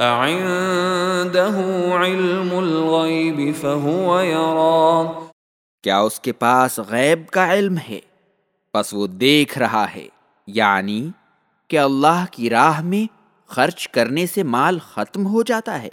أعنده علم الغيب فهو يرى. کیا اس کے پاس غیب کا علم ہے؟ بس وہ دیکھ رہا ہے یعنی کہ اللہ کی راہ میں خرچ کرنے سے مال ختم ہو جاتا ہے۔